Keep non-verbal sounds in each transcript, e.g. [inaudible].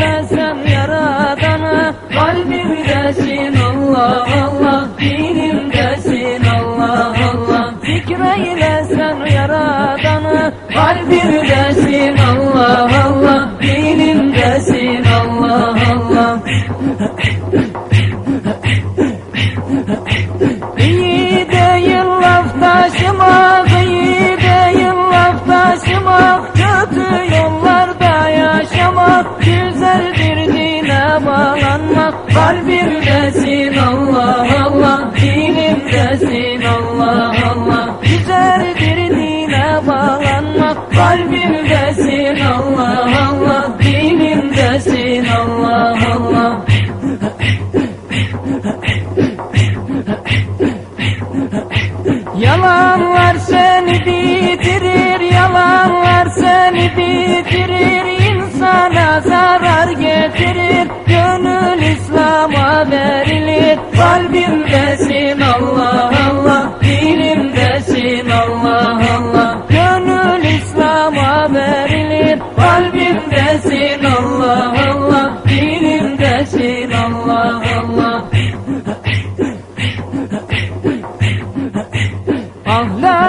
desem yaradana Kalbimdesin Allah Allah. Dilim desin Allah Allah. Zikreylesen yaradana Kalbim desin Allah Allah. Dinimdesin Allah Allah. [laughs] Kalbimdesin Allah Allah, dilimdesin Allah Allah. Güzeldir dine bağlanmak Kalbimdesin Allah Allah, dilimdesin Allah Allah. Yalanlar seni bitirir, yalanlar seni bitirir. İnsana zarar getirir, Kalbimdesin Allah Allah, dilimdesin Allah Allah. Gönül İslam'a verilir, kalbimdesin Allah Allah. Dilimdesin Allah Allah. Ahlakını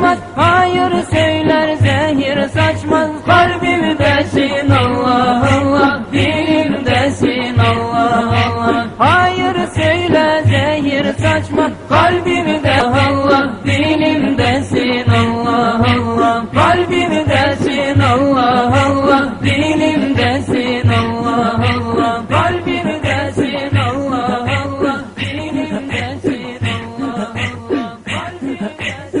açmaz Hayır söyler zehir saçmaz. Kalbimdesin Allah Allah. Dilimdesin Allah Allah. Hayır söyle zehir saçma Kalbimde Allah Dilimdesin Allah Allah. Kalbimdesin Allah Allah. Dilimdesin Allah Allah. Kalbimdesin Allah Allah. Dilimdesin Allah Allah. Kalbimdesin